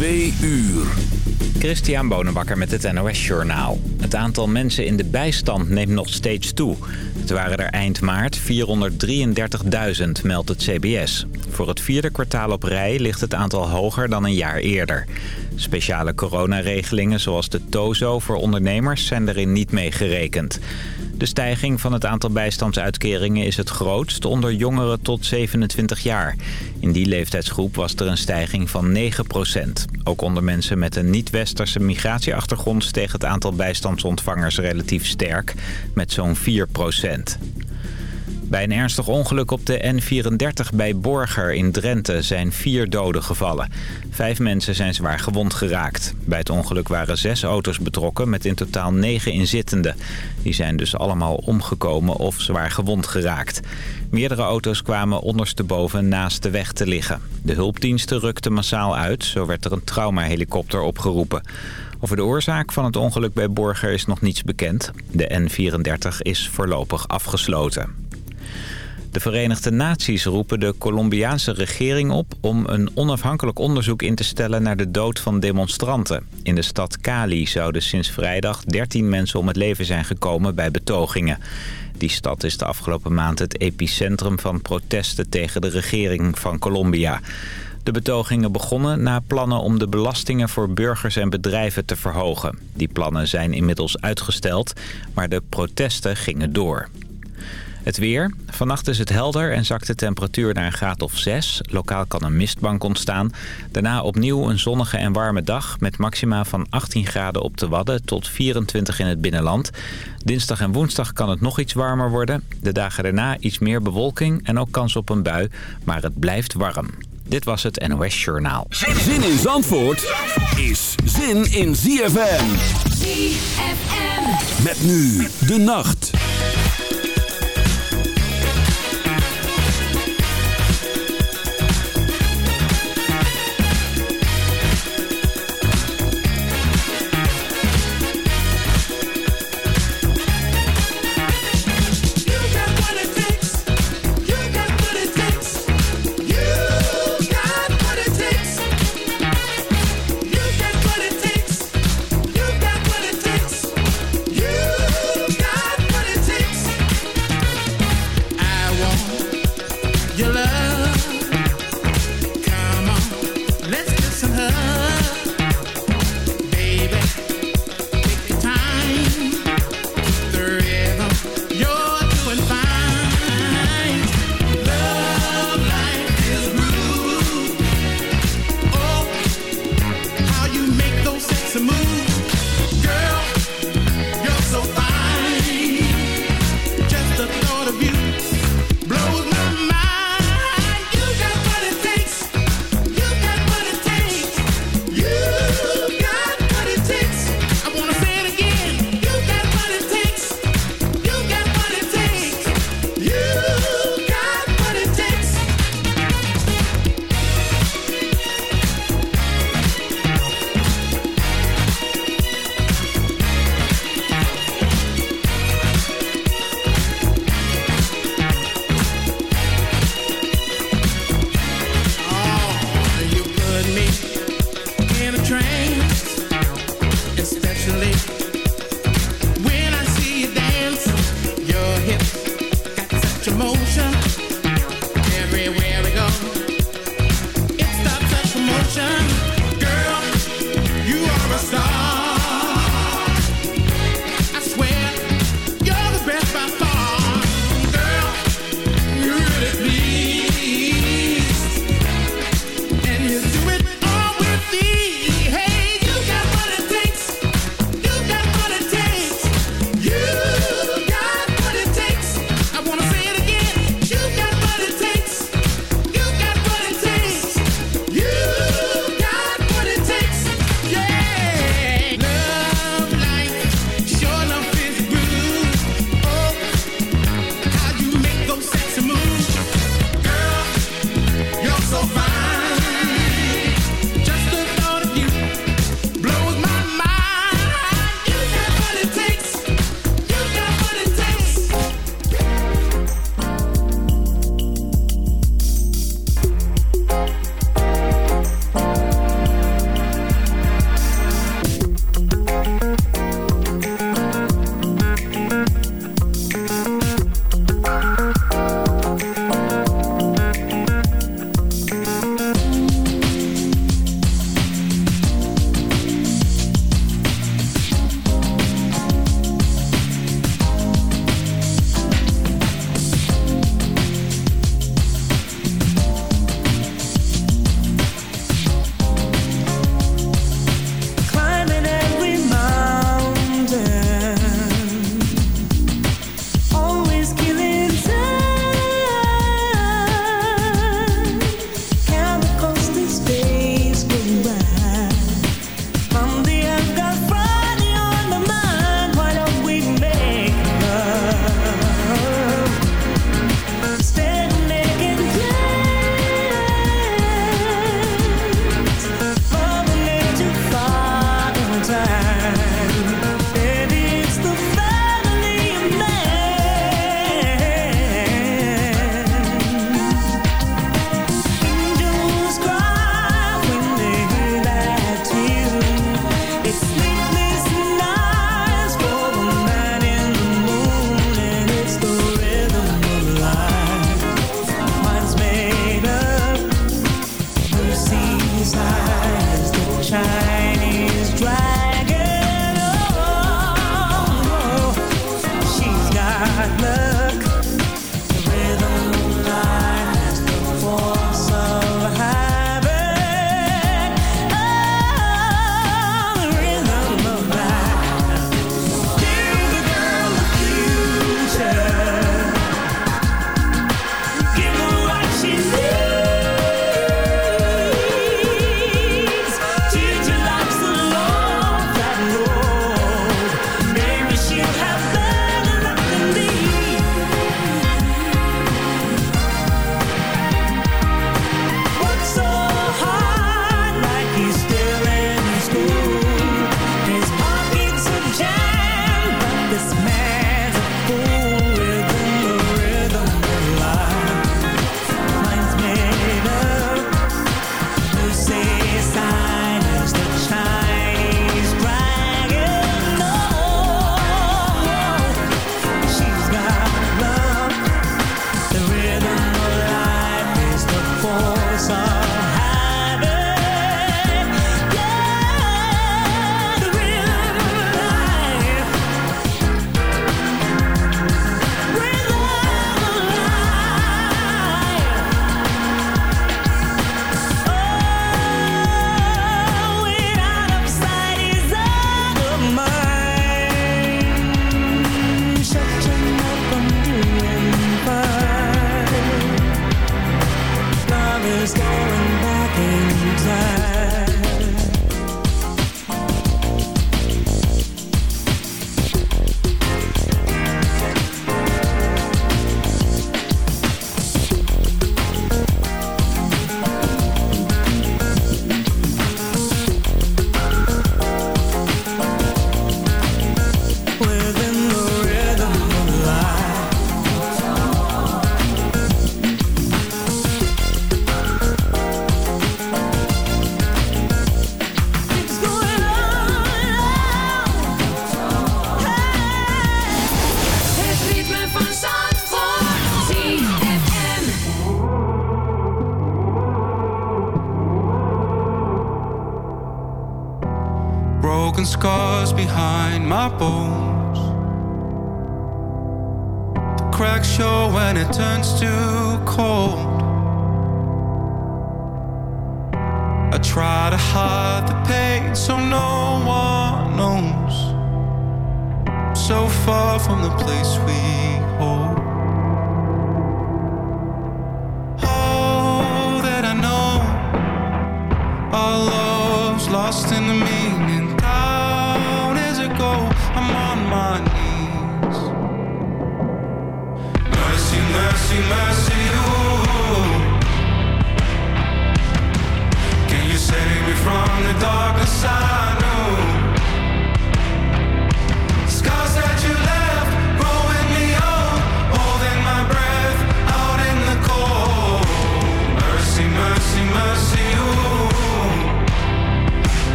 Twee uur. Christian Bonenbakker met het NOS Journaal. Het aantal mensen in de bijstand neemt nog steeds toe. Het waren er eind maart 433.000, meldt het CBS. Voor het vierde kwartaal op rij ligt het aantal hoger dan een jaar eerder. Speciale coronaregelingen zoals de TOZO voor ondernemers zijn erin niet meegerekend. De stijging van het aantal bijstandsuitkeringen is het grootst onder jongeren tot 27 jaar. In die leeftijdsgroep was er een stijging van 9% Ook onder mensen met een niet-westerse migratieachtergrond steeg het aantal bijstandsontvangers relatief sterk, met zo'n 4 bij een ernstig ongeluk op de N34 bij Borger in Drenthe zijn vier doden gevallen. Vijf mensen zijn zwaar gewond geraakt. Bij het ongeluk waren zes auto's betrokken met in totaal negen inzittenden. Die zijn dus allemaal omgekomen of zwaar gewond geraakt. Meerdere auto's kwamen ondersteboven naast de weg te liggen. De hulpdiensten rukten massaal uit, zo werd er een traumahelikopter opgeroepen. Over de oorzaak van het ongeluk bij Borger is nog niets bekend. De N34 is voorlopig afgesloten. De Verenigde Naties roepen de Colombiaanse regering op om een onafhankelijk onderzoek in te stellen naar de dood van demonstranten. In de stad Cali zouden sinds vrijdag 13 mensen om het leven zijn gekomen bij betogingen. Die stad is de afgelopen maand het epicentrum van protesten tegen de regering van Colombia. De betogingen begonnen na plannen om de belastingen voor burgers en bedrijven te verhogen. Die plannen zijn inmiddels uitgesteld, maar de protesten gingen door. Het weer. Vannacht is het helder en zakt de temperatuur naar een graad of 6. Lokaal kan een mistbank ontstaan. Daarna opnieuw een zonnige en warme dag met maxima van 18 graden op de Wadden tot 24 in het binnenland. Dinsdag en woensdag kan het nog iets warmer worden. De dagen daarna iets meer bewolking en ook kans op een bui, maar het blijft warm. Dit was het NOS Journaal. Zin in Zandvoort is zin in ZFM. ZFM. Met nu de nacht.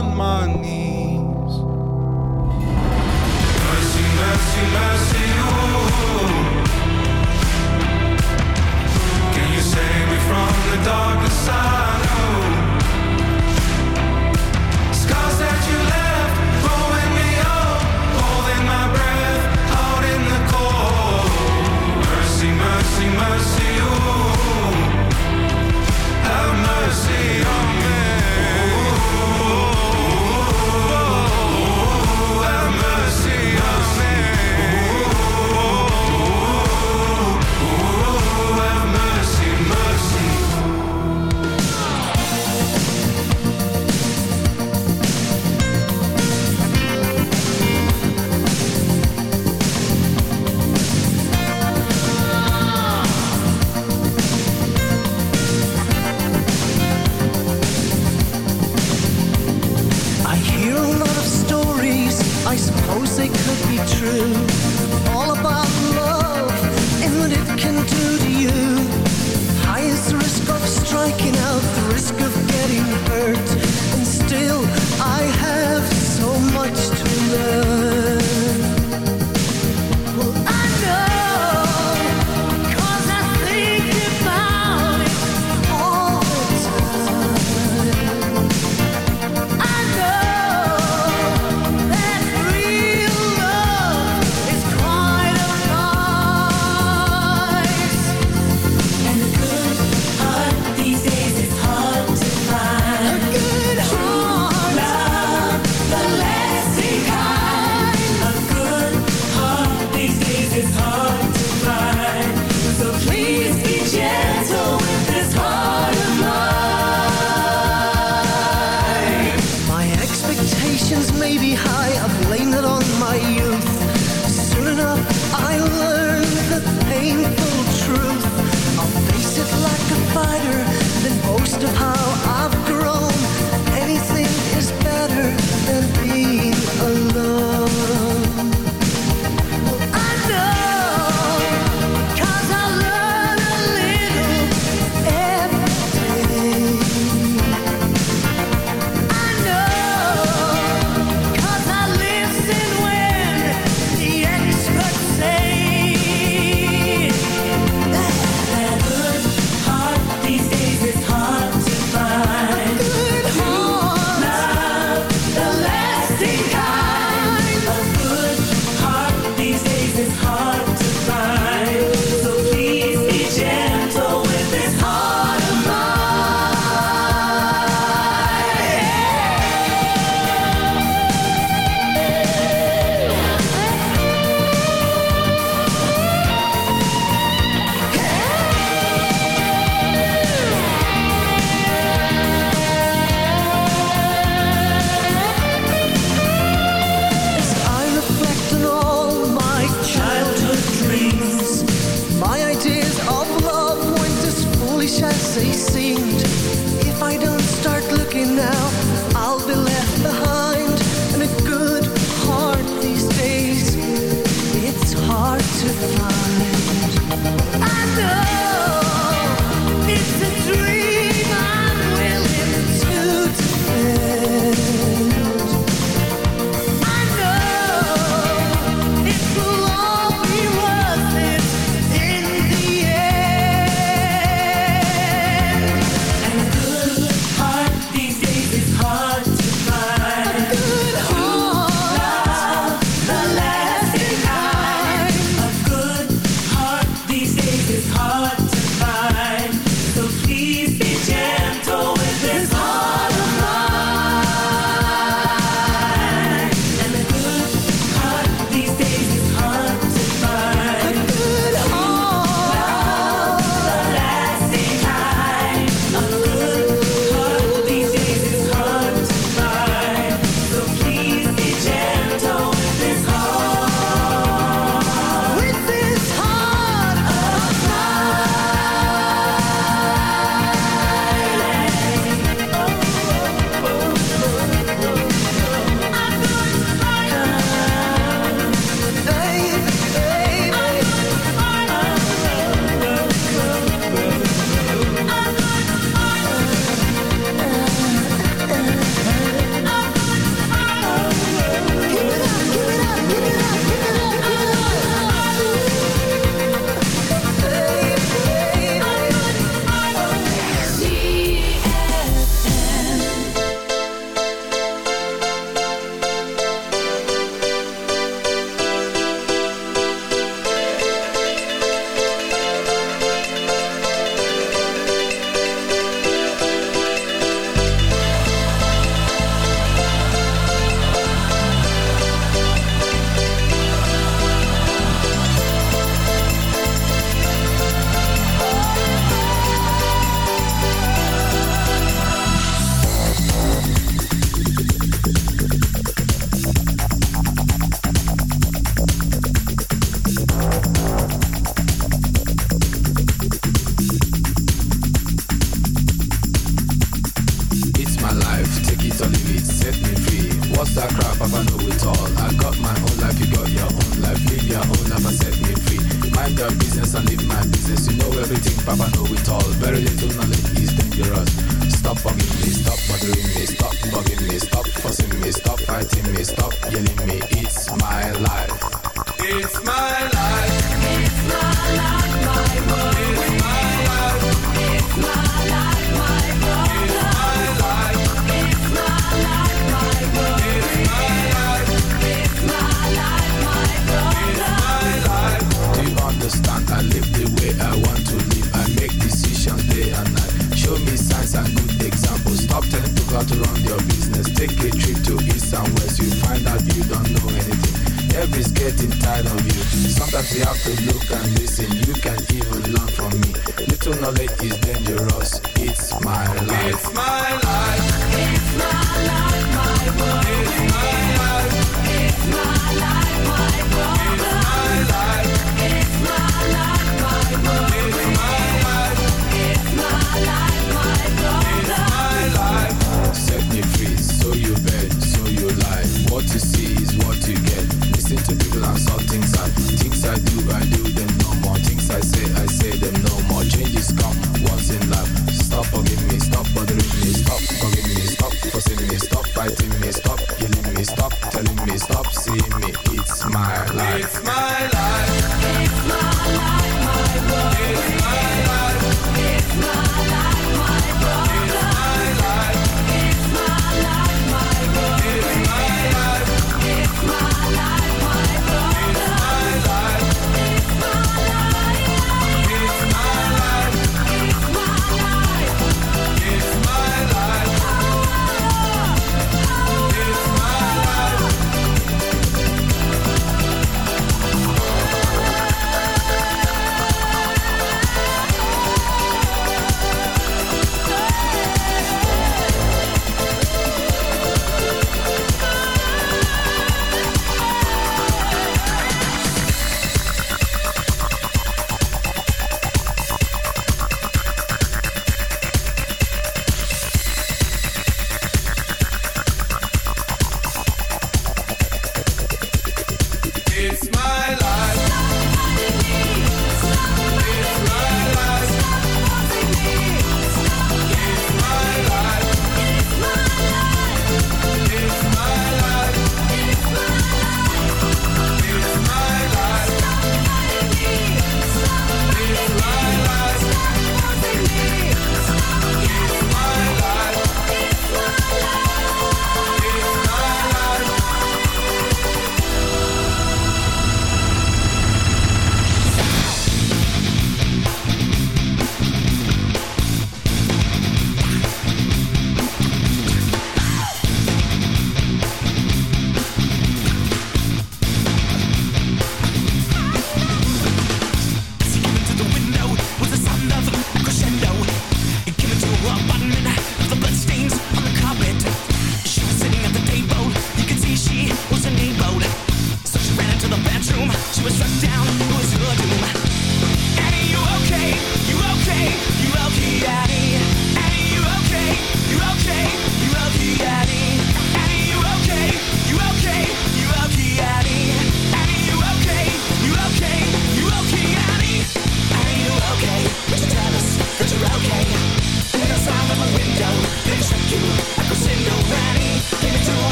on my knees. Mercy, mercy, mercy, ooh. Can you save me from the darkest side? could be true. telling me stop, killing me stop, telling me stop, see me, it's my life. It's my life.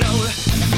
know.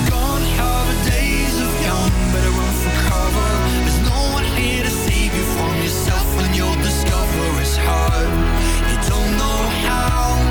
Hard. You don't know how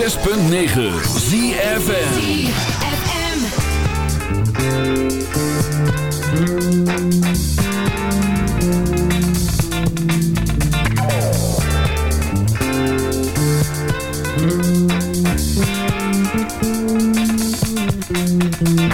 106.9 ZFN Thank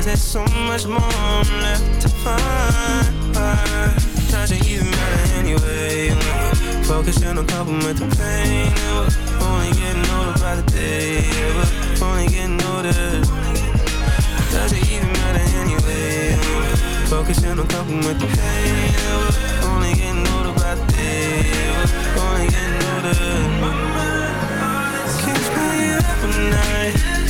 Cause there's so much more left to find. Does it even matter anyway. Focusing on coping with the pain. Yeah, Only getting older by the day. Yeah, Only getting older. Does it even matter anyway. Focusing on coping with the pain. Yeah, Only getting older by the day. Yeah, Only getting older. Keeps me up at night.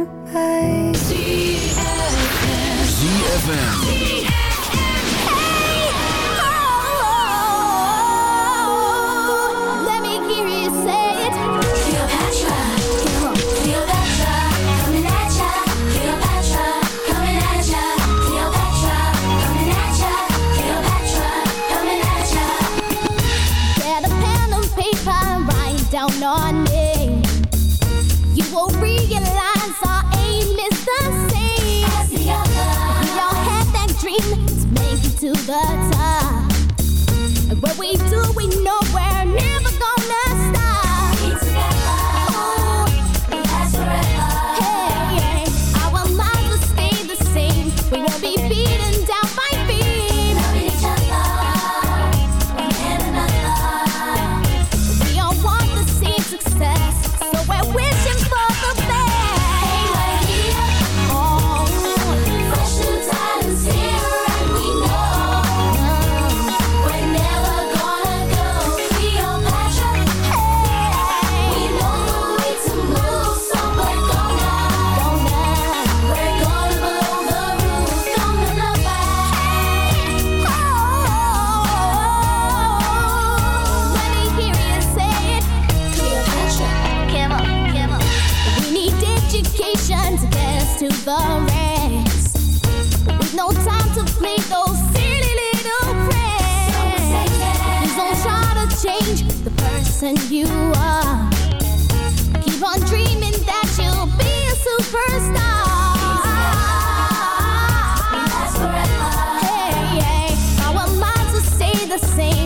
erbij. ZFM.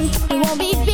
alone. Won't be.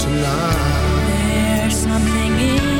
tonight. There's something in